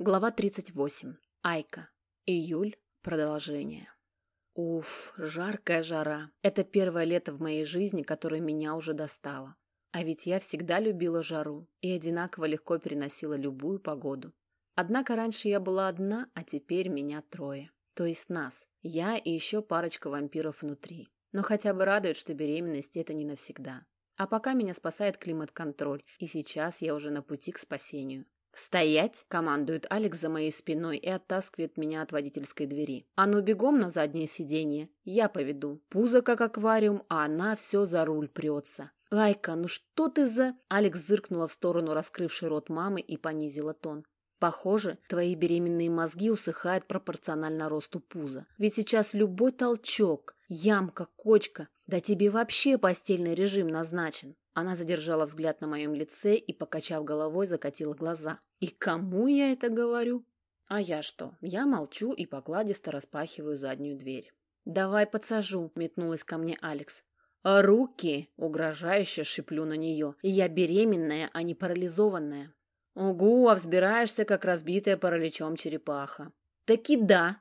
Глава 38. Айка. Июль. Продолжение. Уф, жаркая жара. Это первое лето в моей жизни, которое меня уже достало. А ведь я всегда любила жару и одинаково легко переносила любую погоду. Однако раньше я была одна, а теперь меня трое. То есть нас. Я и еще парочка вампиров внутри. Но хотя бы радует, что беременность – это не навсегда. А пока меня спасает климат-контроль, и сейчас я уже на пути к спасению. «Стоять!» – командует Алекс за моей спиной и оттаскивает меня от водительской двери. «А ну бегом на заднее сиденье. Я поведу. Пузо как аквариум, а она все за руль прется». «Айка, ну что ты за...» Алекс зыркнула в сторону раскрывшей рот мамы и понизила тон. Похоже, твои беременные мозги усыхают пропорционально росту пуза. Ведь сейчас любой толчок, ямка, кочка, да тебе вообще постельный режим назначен. Она задержала взгляд на моем лице и, покачав головой, закатила глаза. «И кому я это говорю?» «А я что? Я молчу и покладисто распахиваю заднюю дверь». «Давай подсажу», — метнулась ко мне Алекс. «Руки!» — угрожающе шиплю на нее. «Я беременная, а не парализованная». «Угу, а взбираешься, как разбитая параличом черепаха». «Таки да!»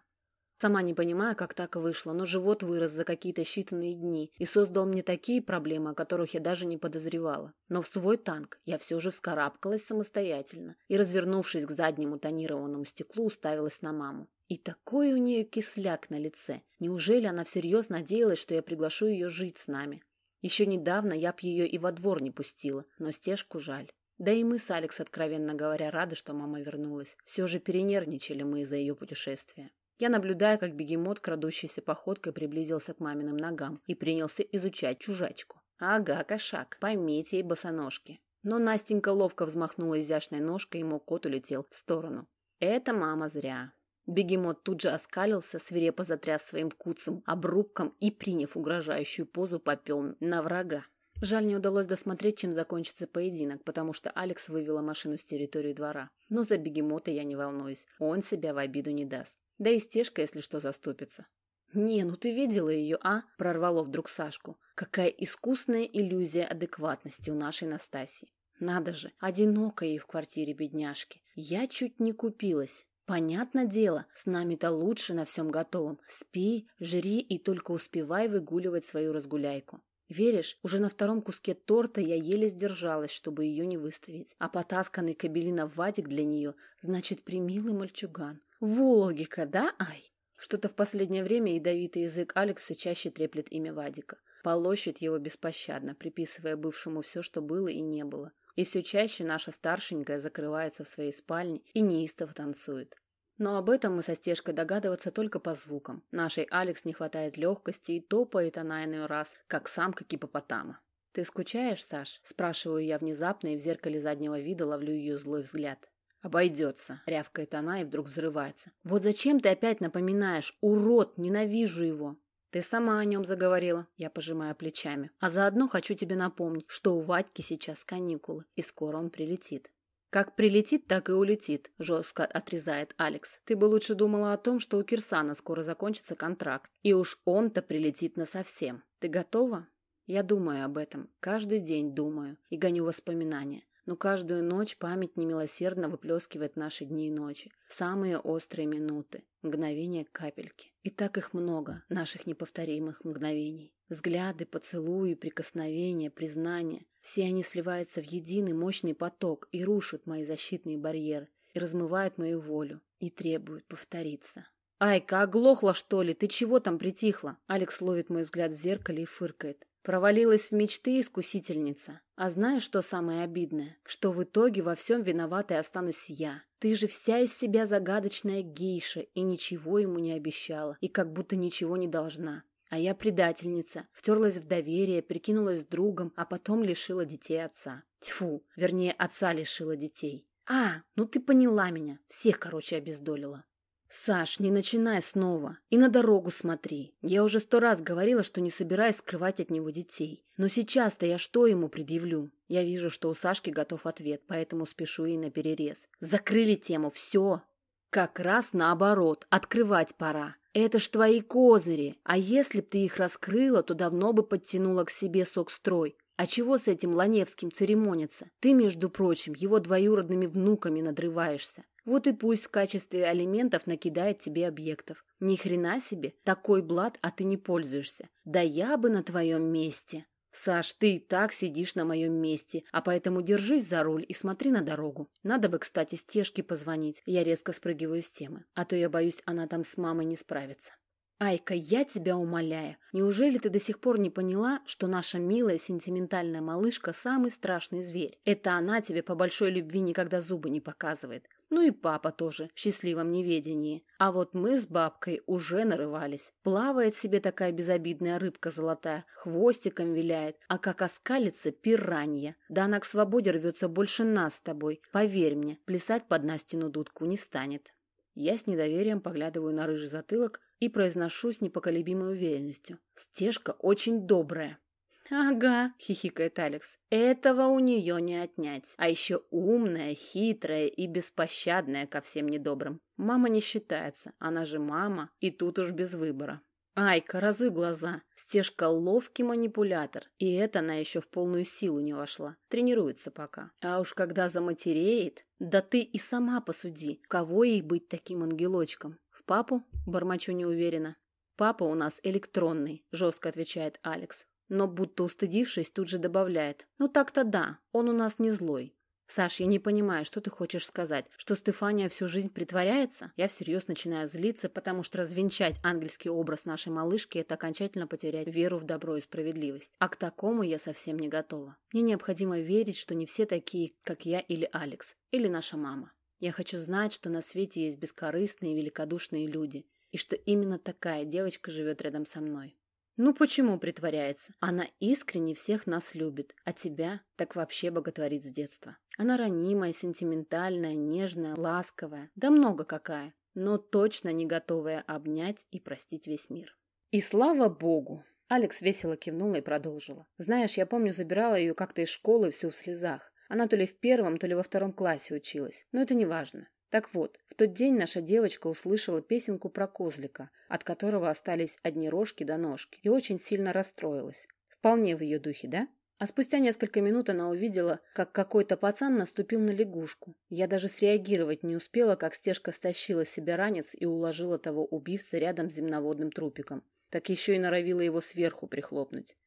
Сама не понимаю, как так вышло, но живот вырос за какие-то считанные дни и создал мне такие проблемы, о которых я даже не подозревала. Но в свой танк я все же вскарабкалась самостоятельно и, развернувшись к заднему тонированному стеклу, уставилась на маму. И такой у нее кисляк на лице. Неужели она всерьез надеялась, что я приглашу ее жить с нами? Еще недавно я б ее и во двор не пустила, но стежку жаль. Да и мы с Алекс, откровенно говоря, рады, что мама вернулась. Все же перенервничали мы из-за ее путешествия. Я наблюдаю, как бегемот, крадущейся походкой, приблизился к маминым ногам и принялся изучать чужачку. Ага, кошак, поймите ей босоножки. Но Настенька ловко взмахнула изящной ножкой, и мой кот улетел в сторону. Это мама зря. Бегемот тут же оскалился, свирепо затряс своим куцем обрубком и, приняв угрожающую позу, попел на врага. Жаль, не удалось досмотреть, чем закончится поединок, потому что Алекс вывела машину с территории двора. Но за бегемота я не волнуюсь, он себя в обиду не даст. Да и стежка, если что, заступится. «Не, ну ты видела ее, а?» – прорвало вдруг Сашку. «Какая искусная иллюзия адекватности у нашей Настасьи. Надо же, одиноко ей в квартире бедняжки. Я чуть не купилась. Понятно дело, с нами-то лучше на всем готовом. Спи, жри и только успевай выгуливать свою разгуляйку. Веришь, уже на втором куске торта я еле сдержалась, чтобы ее не выставить. А потасканный кабелина Вадик для нее значит примилый мальчуган. Вологика, да, Ай? Что-то в последнее время ядовитый язык Алекс все чаще треплет имя Вадика. Полощет его беспощадно, приписывая бывшему все, что было и не было. И все чаще наша старшенькая закрывается в своей спальне и неистово танцует. Но об этом мы со стежкой догадываться только по звукам. Нашей Алекс не хватает легкости и топает она иной раз, как самка гипопотама. «Ты скучаешь, Саш?» – спрашиваю я внезапно и в зеркале заднего вида ловлю ее злой взгляд. «Обойдется», — рявкает она и вдруг взрывается. «Вот зачем ты опять напоминаешь? Урод, ненавижу его!» «Ты сама о нем заговорила», — я пожимаю плечами. «А заодно хочу тебе напомнить, что у Вадьки сейчас каникулы, и скоро он прилетит». «Как прилетит, так и улетит», — жестко отрезает Алекс. «Ты бы лучше думала о том, что у Кирсана скоро закончится контракт, и уж он-то прилетит насовсем. Ты готова?» Я думаю об этом, каждый день думаю и гоню воспоминания. Но каждую ночь память немилосердно выплескивает наши дни и ночи. Самые острые минуты, мгновения капельки. И так их много, наших неповторимых мгновений. Взгляды, поцелуи, прикосновения, признания. Все они сливаются в единый мощный поток и рушат мои защитные барьеры, и размывают мою волю, и требуют повториться. «Айка, оглохла, что ли? Ты чего там притихла?» Алекс ловит мой взгляд в зеркале и фыркает. Провалилась в мечты искусительница. А знаешь, что самое обидное? Что в итоге во всем виноватой останусь я. Ты же вся из себя загадочная гейша и ничего ему не обещала, и как будто ничего не должна. А я предательница, втерлась в доверие, прикинулась другом, а потом лишила детей отца. Тьфу, вернее, отца лишила детей. А, ну ты поняла меня, всех, короче, обездолила. «Саш, не начинай снова. И на дорогу смотри. Я уже сто раз говорила, что не собираюсь скрывать от него детей. Но сейчас-то я что ему предъявлю? Я вижу, что у Сашки готов ответ, поэтому спешу ей на перерез. Закрыли тему, все. Как раз наоборот, открывать пора. Это ж твои козыри. А если б ты их раскрыла, то давно бы подтянула к себе сок-строй. А чего с этим Ланевским церемониться? Ты, между прочим, его двоюродными внуками надрываешься. Вот и пусть в качестве алиментов накидает тебе объектов. Ни хрена себе, такой блат, а ты не пользуешься. Да я бы на твоем месте. Саш, ты и так сидишь на моем месте, а поэтому держись за руль и смотри на дорогу. Надо бы, кстати, Стежке позвонить. Я резко спрыгиваю с темы, а то я боюсь, она там с мамой не справится. Айка, я тебя умоляю, неужели ты до сих пор не поняла, что наша милая сентиментальная малышка самый страшный зверь? Это она тебе по большой любви никогда зубы не показывает. Ну и папа тоже в счастливом неведении. А вот мы с бабкой уже нарывались. Плавает себе такая безобидная рыбка золотая, хвостиком виляет, а как оскалится пиранья. Да она к свободе рвется больше нас с тобой. Поверь мне, плясать под Настину дудку не станет. Я с недоверием поглядываю на рыжий затылок, и произношу с непоколебимой уверенностью. Стежка очень добрая. «Ага», — хихикает Алекс, — «этого у нее не отнять. А еще умная, хитрая и беспощадная ко всем недобрым. Мама не считается, она же мама, и тут уж без выбора». Айка, разуй глаза. Стежка ловкий манипулятор, и это она еще в полную силу не вошла. Тренируется пока. А уж когда заматереет, да ты и сама посуди, кого ей быть таким ангелочком папу?» – бормочу неуверенно. «Папа у нас электронный», – жестко отвечает Алекс. Но будто устыдившись, тут же добавляет. «Ну так-то да, он у нас не злой». «Саш, я не понимаю, что ты хочешь сказать? Что Стефания всю жизнь притворяется?» Я всерьез начинаю злиться, потому что развенчать ангельский образ нашей малышки – это окончательно потерять веру в добро и справедливость. А к такому я совсем не готова. Мне необходимо верить, что не все такие, как я или Алекс, или наша мама. Я хочу знать, что на свете есть бескорыстные и великодушные люди, и что именно такая девочка живет рядом со мной. Ну почему притворяется? Она искренне всех нас любит, а тебя так вообще боготворит с детства. Она ранимая, сентиментальная, нежная, ласковая, да много какая, но точно не готовая обнять и простить весь мир. И слава богу! Алекс весело кивнула и продолжила. Знаешь, я помню, забирала ее как-то из школы всю в слезах. Она то ли в первом, то ли во втором классе училась. Но это не важно. Так вот, в тот день наша девочка услышала песенку про козлика, от которого остались одни рожки до ножки, и очень сильно расстроилась. Вполне в ее духе, да? А спустя несколько минут она увидела, как какой-то пацан наступил на лягушку. Я даже среагировать не успела, как стежка стащила себе ранец и уложила того убивца рядом с земноводным трупиком. Так еще и норовила его сверху прихлопнуть.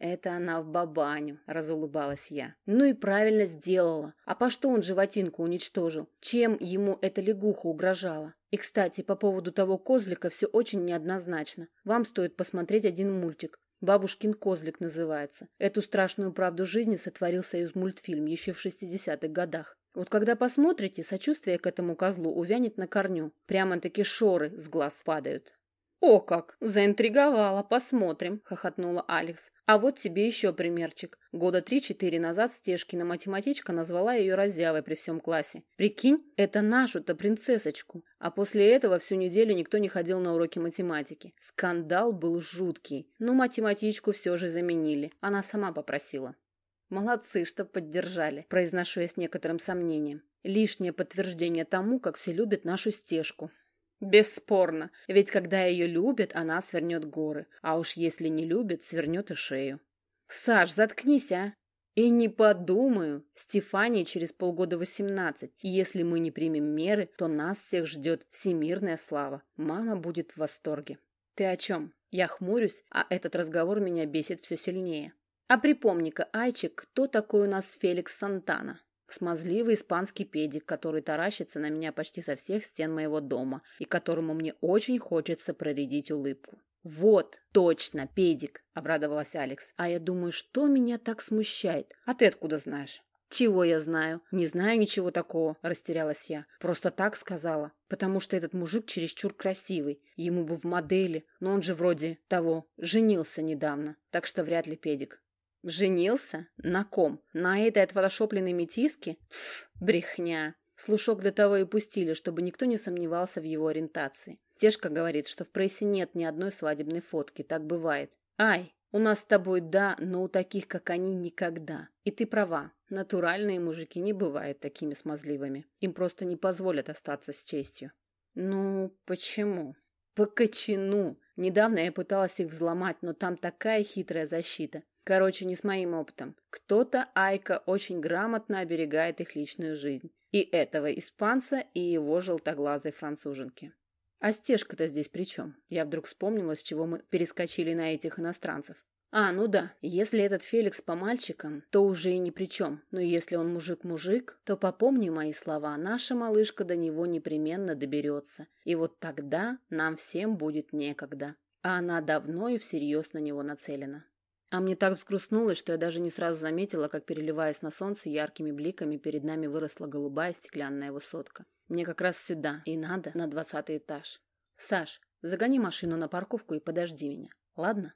«Это она в бабаню», — разулыбалась я. «Ну и правильно сделала. А по что он животинку уничтожил? Чем ему эта лягуха угрожала? И, кстати, по поводу того козлика все очень неоднозначно. Вам стоит посмотреть один мультик. «Бабушкин козлик» называется. Эту страшную правду жизни сотворил союз мультфильм еще в 60-х годах. Вот когда посмотрите, сочувствие к этому козлу увянет на корню. Прямо-таки шоры с глаз падают. «О как! Заинтриговала! Посмотрим!» – хохотнула Алекс. «А вот тебе еще примерчик. Года три-четыре назад Стешкина математичка назвала ее раззявой при всем классе. Прикинь, это нашу-то принцессочку. А после этого всю неделю никто не ходил на уроки математики. Скандал был жуткий. Но математичку все же заменили. Она сама попросила». «Молодцы, что поддержали», – произношу я с некоторым сомнением. Лишнее подтверждение тому, как все любят нашу стежку. Бесспорно, ведь когда ее любят, она свернет горы, а уж если не любит, свернет и шею. Саш, заткнись, а! И не подумаю, Стефании через полгода восемнадцать, и если мы не примем меры, то нас всех ждет всемирная слава. Мама будет в восторге. Ты о чем? Я хмурюсь, а этот разговор меня бесит все сильнее. А припомни-ка, Айчик, кто такой у нас Феликс Сантана? Смазливый испанский педик, который таращится на меня почти со всех стен моего дома и которому мне очень хочется проредить улыбку. «Вот, точно, педик!» – обрадовалась Алекс. «А я думаю, что меня так смущает? А ты откуда знаешь?» «Чего я знаю? Не знаю ничего такого», – растерялась я. «Просто так сказала. Потому что этот мужик чересчур красивый. Ему бы в модели, но он же вроде того, женился недавно. Так что вряд ли педик». Женился? На ком? На этой отфотошопленной метиске? Пф, брехня. Слушок для того и пустили, чтобы никто не сомневался в его ориентации. Тешка говорит, что в прессе нет ни одной свадебной фотки, так бывает. Ай, у нас с тобой да, но у таких, как они, никогда. И ты права, натуральные мужики не бывают такими смазливыми. Им просто не позволят остаться с честью. Ну, почему? По кочану. Недавно я пыталась их взломать, но там такая хитрая защита. Короче, не с моим опытом. Кто-то, Айка, очень грамотно оберегает их личную жизнь. И этого испанца, и его желтоглазой француженки. А стежка-то здесь при чем? Я вдруг вспомнила, с чего мы перескочили на этих иностранцев. А, ну да, если этот Феликс по мальчикам, то уже и ни при чем. Но если он мужик-мужик, то попомни мои слова, наша малышка до него непременно доберется. И вот тогда нам всем будет некогда. А она давно и всерьез на него нацелена. А мне так взгрустнулось, что я даже не сразу заметила, как, переливаясь на солнце яркими бликами, перед нами выросла голубая стеклянная высотка. Мне как раз сюда, и надо, на двадцатый этаж. Саш, загони машину на парковку и подожди меня, ладно?